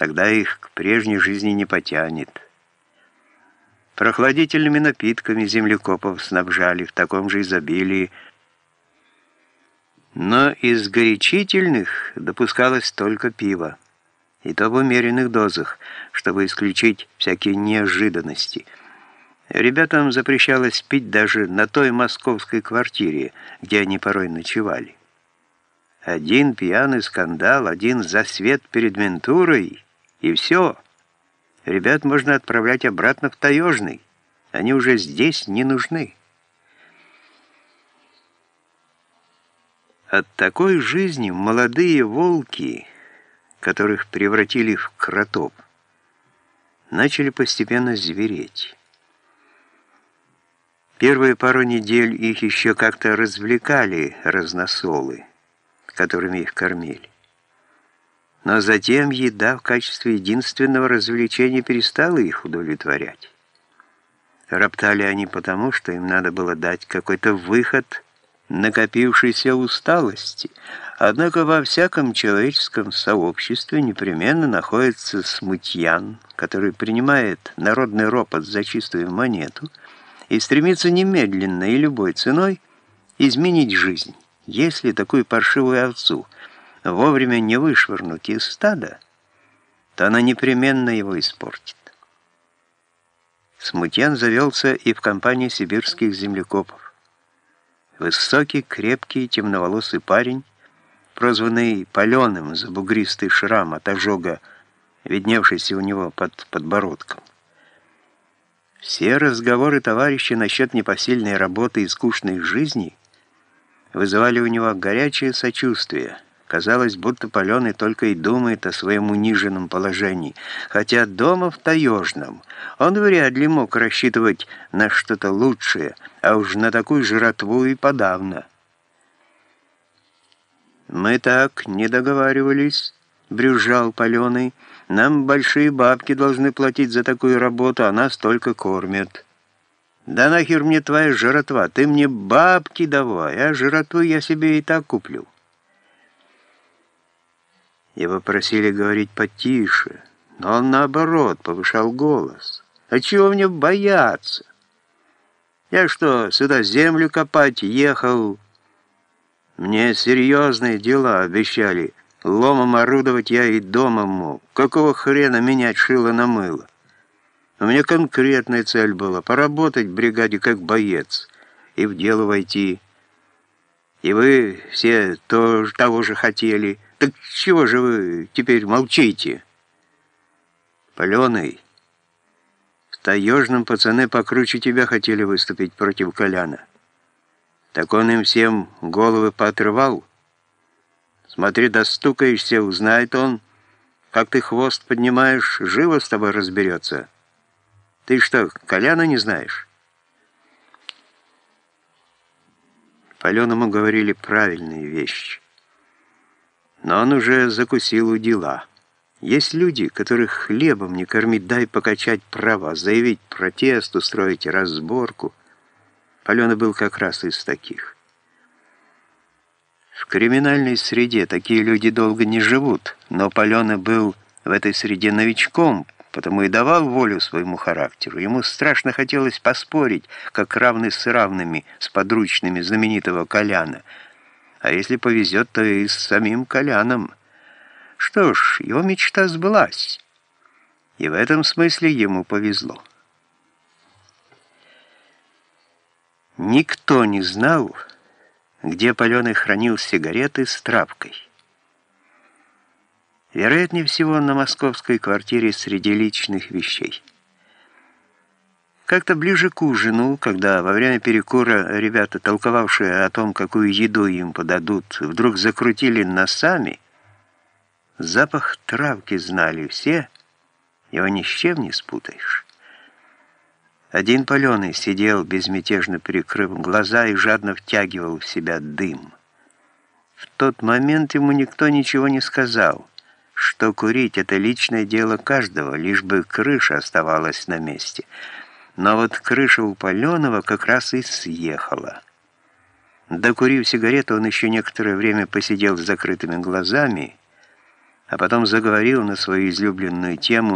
Тогда их к прежней жизни не потянет. Прохладительными напитками землекопов снабжали в таком же изобилии, но из горячительных допускалось только пиво, и то в умеренных дозах, чтобы исключить всякие неожиданности. Ребятам запрещалось пить даже на той московской квартире, где они порой ночевали. Один пьяный скандал, один засвет перед ментурой, и все. Ребят можно отправлять обратно в Таежный. Они уже здесь не нужны. От такой жизни молодые волки, которых превратили в кротов, начали постепенно звереть. Первые пару недель их еще как-то развлекали разносолы, которыми их кормили. Но затем еда в качестве единственного развлечения перестала их удовлетворять. Роптали они потому, что им надо было дать какой-то выход накопившейся усталости. Однако во всяком человеческом сообществе непременно находится смутьян, который принимает народный ропот за чистую монету и стремится немедленно и любой ценой изменить жизнь. Если такую паршивую овцу вовремя не вышвырнуть из стада, то она непременно его испортит. Смутьян завелся и в компании сибирских землекопов. Высокий, крепкий, темноволосый парень, прозванный Паленым за бугристый шрам от ожога, видневшийся у него под подбородком. Все разговоры товарища насчет непосильной работы и скучной жизни вызывали у него горячее сочувствие – Казалось, будто Паленый только и думает о своем униженном положении, хотя дома в Таежном он вряд ли мог рассчитывать на что-то лучшее, а уж на такую жратву и подавно. «Мы так не договаривались», — брюзжал Паленый. «Нам большие бабки должны платить за такую работу, а нас только кормят». «Да нахер мне твоя жратва? Ты мне бабки давай, а жратву я себе и так куплю». Его просили говорить потише, но он, наоборот, повышал голос. «А чего мне бояться? Я что, сюда землю копать ехал? Мне серьезные дела обещали. Ломом орудовать я и дома мог. Какого хрена менять шило на мыло? У меня конкретная цель была — поработать в бригаде как боец и в дело войти. И вы все тоже того же хотели — так чего же вы теперь молчите? Паленый, в таежном пацаны покруче тебя хотели выступить против Коляна. Так он им всем головы поотрывал. Смотри, достукаешься, узнает он, как ты хвост поднимаешь, живо с тобой разберется. Ты что, Коляна не знаешь? Паленому говорили правильные вещи но он уже закусил у дела. Есть люди, которых хлебом не кормить, дай покачать права, заявить протест, устроить разборку. Алена был как раз из таких. В криминальной среде такие люди долго не живут, но Палена был в этой среде новичком, потому и давал волю своему характеру. Ему страшно хотелось поспорить, как равны с равными, с подручными знаменитого Коляна – а если повезет, то и с самим Коляном. Что ж, его мечта сбылась, и в этом смысле ему повезло. Никто не знал, где Паленый хранил сигареты с травкой. Вероятнее всего, на московской квартире среди личных вещей. Как-то ближе к ужину, когда во время перекура ребята, толковавшие о том, какую еду им подадут, вдруг закрутили носами, запах травки знали все, его ни с чем не спутаешь. Один паленый сидел, безмятежно прикрыв глаза и жадно втягивал в себя дым. В тот момент ему никто ничего не сказал, что курить — это личное дело каждого, лишь бы крыша оставалась на месте — но вот крыша у Паленова как раз и съехала. Докурив сигарету, он еще некоторое время посидел с закрытыми глазами, а потом заговорил на свою излюбленную тему